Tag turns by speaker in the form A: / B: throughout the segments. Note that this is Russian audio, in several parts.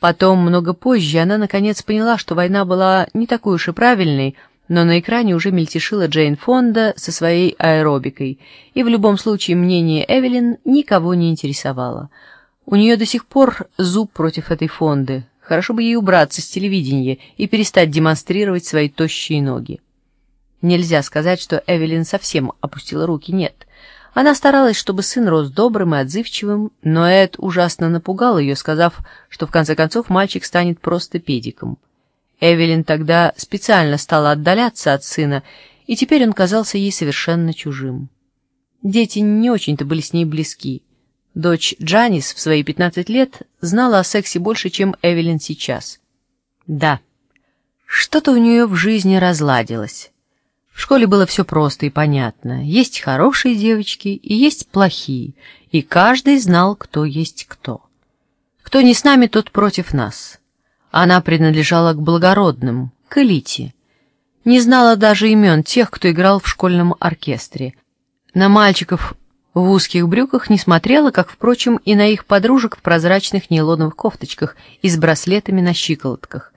A: Потом, много позже, она наконец поняла, что война была не такой уж и правильной, но на экране уже мельтешила Джейн Фонда со своей аэробикой, и в любом случае мнение Эвелин никого не интересовало. У нее до сих пор зуб против этой Фонды. Хорошо бы ей убраться с телевидения и перестать демонстрировать свои тощие ноги. Нельзя сказать, что Эвелин совсем опустила руки, нет. Она старалась, чтобы сын рос добрым и отзывчивым, но Эд ужасно напугал ее, сказав, что в конце концов мальчик станет просто педиком. Эвелин тогда специально стала отдаляться от сына, и теперь он казался ей совершенно чужим. Дети не очень-то были с ней близки. Дочь Джанис в свои 15 лет знала о сексе больше, чем Эвелин сейчас. Да, что-то у нее в жизни разладилось. В школе было все просто и понятно. Есть хорошие девочки и есть плохие, и каждый знал, кто есть кто. Кто не с нами, тот против нас. Она принадлежала к благородным, к элите. Не знала даже имен тех, кто играл в школьном оркестре. На мальчиков в узких брюках не смотрела, как, впрочем, и на их подружек в прозрачных нейлоновых кофточках и с браслетами на щиколотках.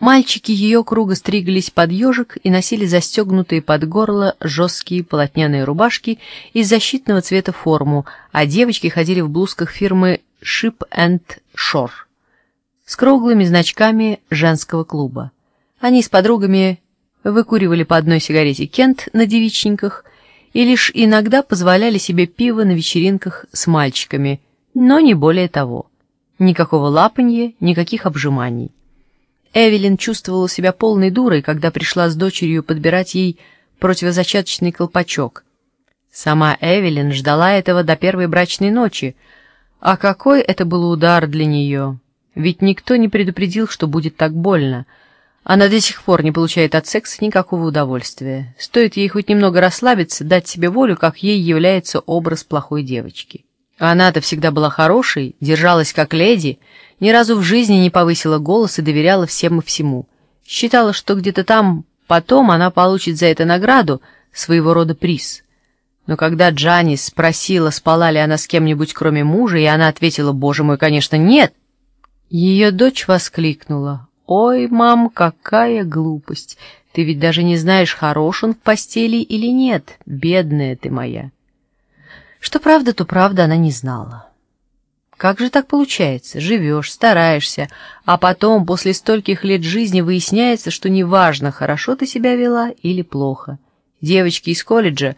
A: Мальчики ее круга стриглись под ежик и носили застегнутые под горло жесткие полотняные рубашки из защитного цвета форму, а девочки ходили в блузках фирмы Ship and Shore с круглыми значками женского клуба. Они с подругами выкуривали по одной сигарете Кент на девичниках и лишь иногда позволяли себе пиво на вечеринках с мальчиками, но не более того. Никакого лапанья, никаких обжиманий. Эвелин чувствовала себя полной дурой, когда пришла с дочерью подбирать ей противозачаточный колпачок. Сама Эвелин ждала этого до первой брачной ночи, а какой это был удар для нее! Ведь никто не предупредил, что будет так больно. Она до сих пор не получает от секса никакого удовольствия. Стоит ей хоть немного расслабиться, дать себе волю, как ей является образ плохой девочки. Она-то всегда была хорошей, держалась как леди, ни разу в жизни не повысила голос и доверяла всем и всему. Считала, что где-то там потом она получит за это награду, своего рода приз. Но когда Джанис спросила, спала ли она с кем-нибудь кроме мужа, и она ответила, «Боже мой, конечно, нет!», ее дочь воскликнула, «Ой, мам, какая глупость! Ты ведь даже не знаешь, хорош он в постели или нет, бедная ты моя!» Что правда, то правда она не знала. Как же так получается? Живешь, стараешься, а потом, после стольких лет жизни, выясняется, что неважно, хорошо ты себя вела или плохо. Девочки из колледжа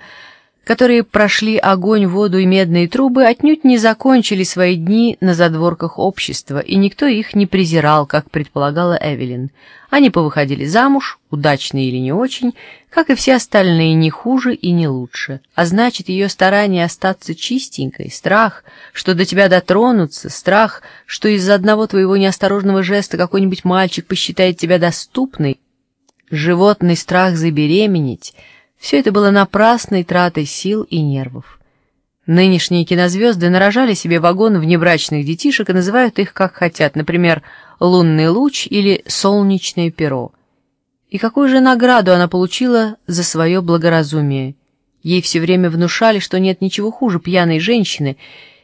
A: которые прошли огонь, воду и медные трубы, отнюдь не закончили свои дни на задворках общества, и никто их не презирал, как предполагала Эвелин. Они повыходили замуж, удачно или не очень, как и все остальные, не хуже и не лучше. А значит, ее старание остаться чистенькой, страх, что до тебя дотронутся, страх, что из-за одного твоего неосторожного жеста какой-нибудь мальчик посчитает тебя доступной, животный страх забеременеть — все это было напрасной тратой сил и нервов. Нынешние кинозвезды нарожали себе вагон внебрачных детишек и называют их как хотят, например, «лунный луч» или «солнечное перо». И какую же награду она получила за свое благоразумие? Ей все время внушали, что нет ничего хуже пьяной женщины,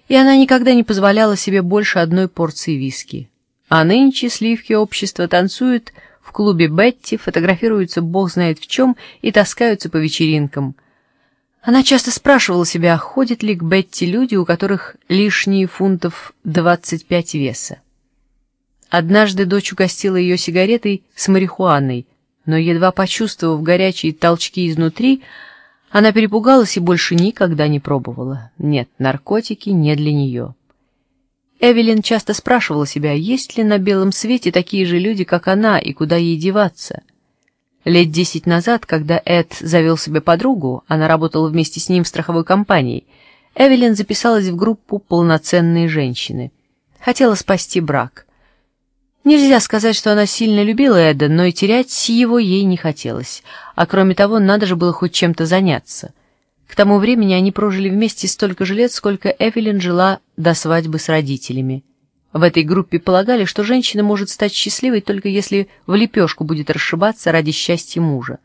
A: и она никогда не позволяла себе больше одной порции виски. А нынче сливки общества танцуют в клубе Бетти, фотографируются бог знает в чем и таскаются по вечеринкам. Она часто спрашивала себя, ходят ли к Бетти люди, у которых лишние фунтов 25 веса. Однажды дочь угостила ее сигаретой с марихуаной, но, едва почувствовав горячие толчки изнутри, она перепугалась и больше никогда не пробовала. Нет, наркотики не для нее. Эвелин часто спрашивала себя, есть ли на белом свете такие же люди, как она, и куда ей деваться. Лет десять назад, когда Эд завел себе подругу, она работала вместе с ним в страховой компании, Эвелин записалась в группу «Полноценные женщины». Хотела спасти брак. Нельзя сказать, что она сильно любила Эда, но и терять его ей не хотелось. А кроме того, надо же было хоть чем-то заняться. К тому времени они прожили вместе столько же лет, сколько Эвелин жила до свадьбы с родителями. В этой группе полагали, что женщина может стать счастливой только если в лепешку будет расшибаться ради счастья мужа.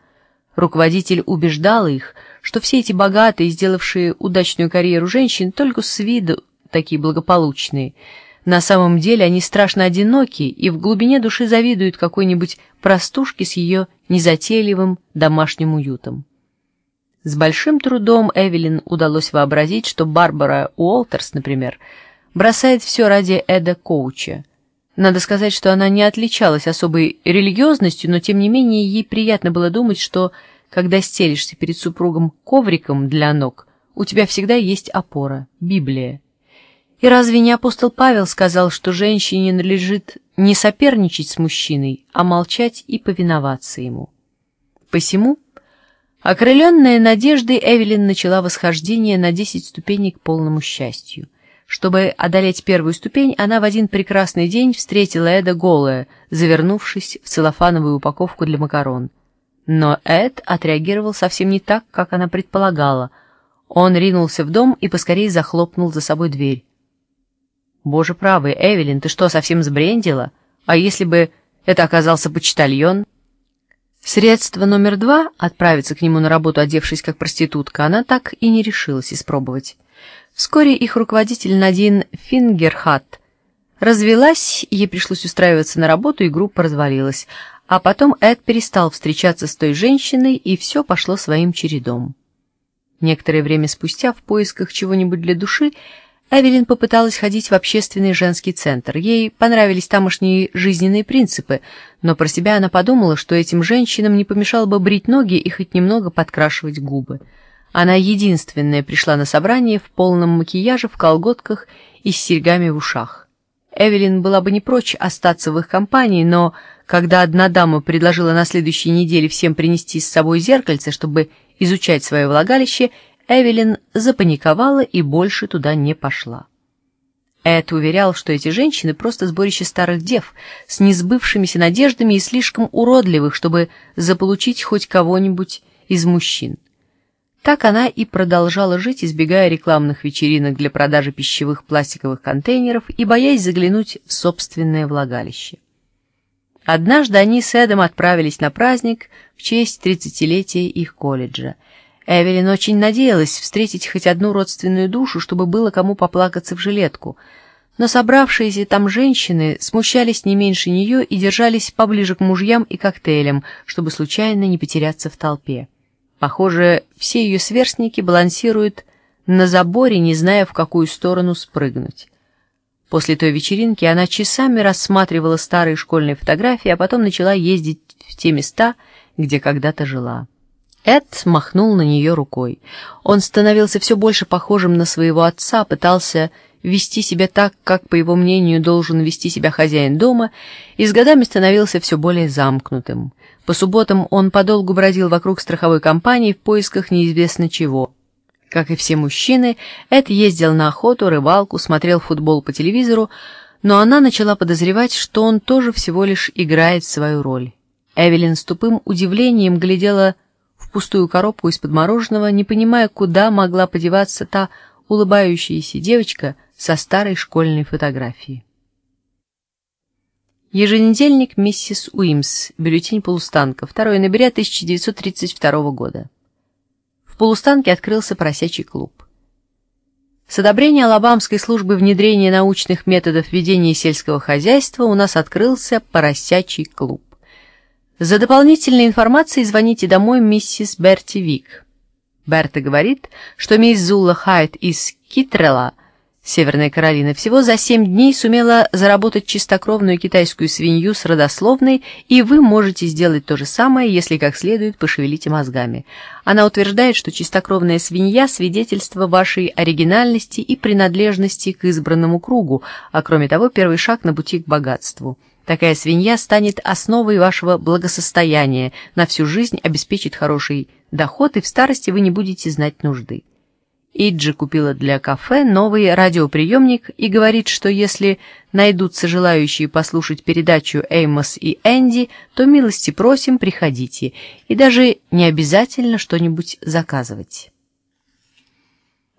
A: Руководитель убеждал их, что все эти богатые, сделавшие удачную карьеру женщин, только с виду такие благополучные. на самом деле они страшно одиноки и в глубине души завидуют какой-нибудь простушке с ее незатейливым домашним уютом. С большим трудом Эвелин удалось вообразить, что Барбара Уолтерс, например, бросает все ради Эда Коуча. Надо сказать, что она не отличалась особой религиозностью, но тем не менее ей приятно было думать, что, когда стелишься перед супругом ковриком для ног, у тебя всегда есть опора — Библия. И разве не апостол Павел сказал, что женщине надлежит не соперничать с мужчиной, а молчать и повиноваться ему? Посему Окрыленная надеждой, Эвелин начала восхождение на десять ступеней к полному счастью. Чтобы одолеть первую ступень, она в один прекрасный день встретила Эда голая, завернувшись в целлофановую упаковку для макарон. Но Эд отреагировал совсем не так, как она предполагала. Он ринулся в дом и поскорее захлопнул за собой дверь. «Боже правый, Эвелин, ты что, совсем сбрендила? А если бы это оказался почтальон?» Средство номер два — отправиться к нему на работу, одевшись как проститутка, она так и не решилась испробовать. Вскоре их руководитель Надин Фингерхат развелась, ей пришлось устраиваться на работу, и группа развалилась. А потом Эд перестал встречаться с той женщиной, и все пошло своим чередом. Некоторое время спустя, в поисках чего-нибудь для души, Эвелин попыталась ходить в общественный женский центр. Ей понравились тамошние жизненные принципы, но про себя она подумала, что этим женщинам не помешало бы брить ноги и хоть немного подкрашивать губы. Она единственная пришла на собрание в полном макияже, в колготках и с серьгами в ушах. Эвелин была бы не прочь остаться в их компании, но когда одна дама предложила на следующей неделе всем принести с собой зеркальце, чтобы изучать свое влагалище, Эвелин запаниковала и больше туда не пошла. Эд уверял, что эти женщины просто сборище старых дев, с несбывшимися надеждами и слишком уродливых, чтобы заполучить хоть кого-нибудь из мужчин. Так она и продолжала жить, избегая рекламных вечеринок для продажи пищевых пластиковых контейнеров и боясь заглянуть в собственное влагалище. Однажды они с Эдом отправились на праздник в честь тридцатилетия их колледжа — Эвелин очень надеялась встретить хоть одну родственную душу, чтобы было кому поплакаться в жилетку. Но собравшиеся там женщины смущались не меньше нее и держались поближе к мужьям и коктейлям, чтобы случайно не потеряться в толпе. Похоже, все ее сверстники балансируют на заборе, не зная, в какую сторону спрыгнуть. После той вечеринки она часами рассматривала старые школьные фотографии, а потом начала ездить в те места, где когда-то жила. Эд махнул на нее рукой. Он становился все больше похожим на своего отца, пытался вести себя так, как, по его мнению, должен вести себя хозяин дома, и с годами становился все более замкнутым. По субботам он подолгу бродил вокруг страховой компании в поисках неизвестно чего. Как и все мужчины, Эд ездил на охоту, рыбалку, смотрел футбол по телевизору, но она начала подозревать, что он тоже всего лишь играет свою роль. Эвелин с тупым удивлением глядела пустую коробку из-под мороженого, не понимая, куда могла подеваться та улыбающаяся девочка со старой школьной фотографией. Еженедельник «Миссис Уимс», бюллетень полустанка, 2 ноября 1932 года. В полустанке открылся поросячий клуб. С одобрения Алабамской службы внедрения научных методов ведения сельского хозяйства у нас открылся поросячий клуб. За дополнительной информацией звоните домой миссис Берти Вик. Берта говорит, что мисс Зула Хайт из Китрелла, Северная Каролина, всего за семь дней сумела заработать чистокровную китайскую свинью с родословной, и вы можете сделать то же самое, если как следует пошевелите мозгами. Она утверждает, что чистокровная свинья – свидетельство вашей оригинальности и принадлежности к избранному кругу, а кроме того, первый шаг на пути к богатству – Такая свинья станет основой вашего благосостояния, на всю жизнь обеспечит хороший доход, и в старости вы не будете знать нужды. Иджи купила для кафе новый радиоприемник и говорит, что если найдутся желающие послушать передачу «Эймос и Энди», то милости просим, приходите, и даже не обязательно что-нибудь заказывать.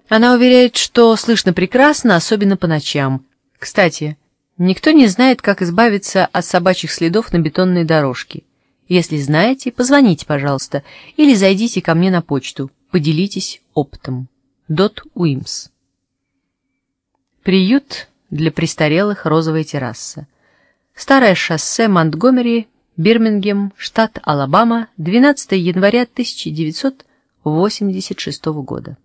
A: Она уверяет, что слышно прекрасно, особенно по ночам. Кстати, Никто не знает, как избавиться от собачьих следов на бетонной дорожке. Если знаете, позвоните, пожалуйста, или зайдите ко мне на почту, поделитесь опытом. Дот Уимс. Приют для престарелых розовая терраса. Старое шоссе Монтгомери, Бирмингем, штат Алабама, 12 января 1986 года.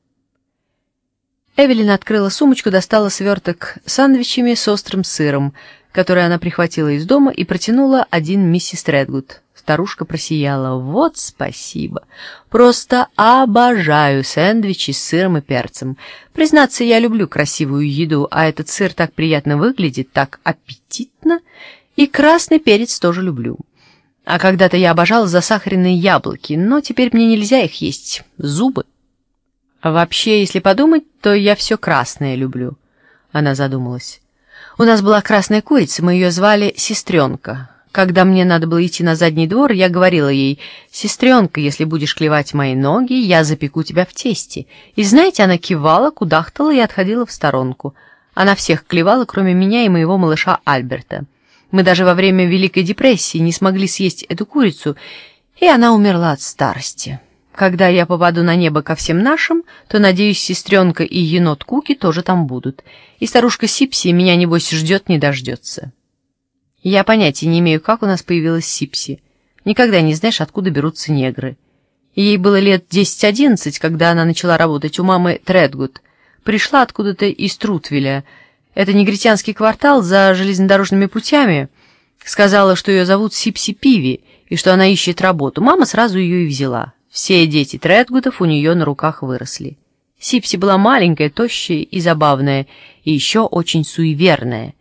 A: Эвелин открыла сумочку, достала сверток с сандвичами с острым сыром, который она прихватила из дома и протянула один миссис Редгуд. Старушка просияла. «Вот спасибо! Просто обожаю сэндвичи с сыром и перцем. Признаться, я люблю красивую еду, а этот сыр так приятно выглядит, так аппетитно. И красный перец тоже люблю. А когда-то я обожала засахаренные яблоки, но теперь мне нельзя их есть. Зубы. Вообще, если подумать, то я все красное люблю». Она задумалась. «У нас была красная курица, мы ее звали Сестренка». Когда мне надо было идти на задний двор, я говорила ей, «Сестренка, если будешь клевать мои ноги, я запеку тебя в тесте». И знаете, она кивала, кудахтала и отходила в сторонку. Она всех клевала, кроме меня и моего малыша Альберта. Мы даже во время Великой депрессии не смогли съесть эту курицу, и она умерла от старости. Когда я попаду на небо ко всем нашим, то, надеюсь, сестренка и енот Куки тоже там будут. И старушка Сипси меня, небось, ждет не дождется». Я понятия не имею, как у нас появилась Сипси. Никогда не знаешь, откуда берутся негры. Ей было лет 10-11, когда она начала работать у мамы Тредгуд. Пришла откуда-то из Трутвеля. Это негритянский квартал за железнодорожными путями. Сказала, что ее зовут Сипси Пиви, и что она ищет работу. Мама сразу ее и взяла. Все дети Тредгудов у нее на руках выросли. Сипси была маленькая, тощая и забавная, и еще очень суеверная.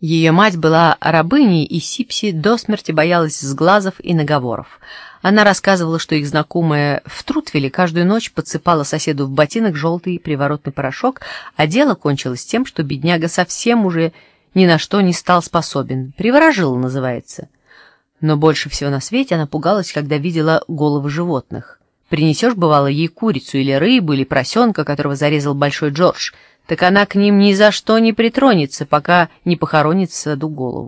A: Ее мать была рабыней, и Сипси до смерти боялась сглазов и наговоров. Она рассказывала, что их знакомая в Трутвеле каждую ночь подсыпала соседу в ботинок желтый приворотный порошок, а дело кончилось тем, что бедняга совсем уже ни на что не стал способен. Приворожил, называется. Но больше всего на свете она пугалась, когда видела головы животных. Принесешь, бывало, ей курицу или рыбу, или поросенка, которого зарезал Большой Джордж — так она к ним ни за что не притронется, пока не похоронит в саду голову.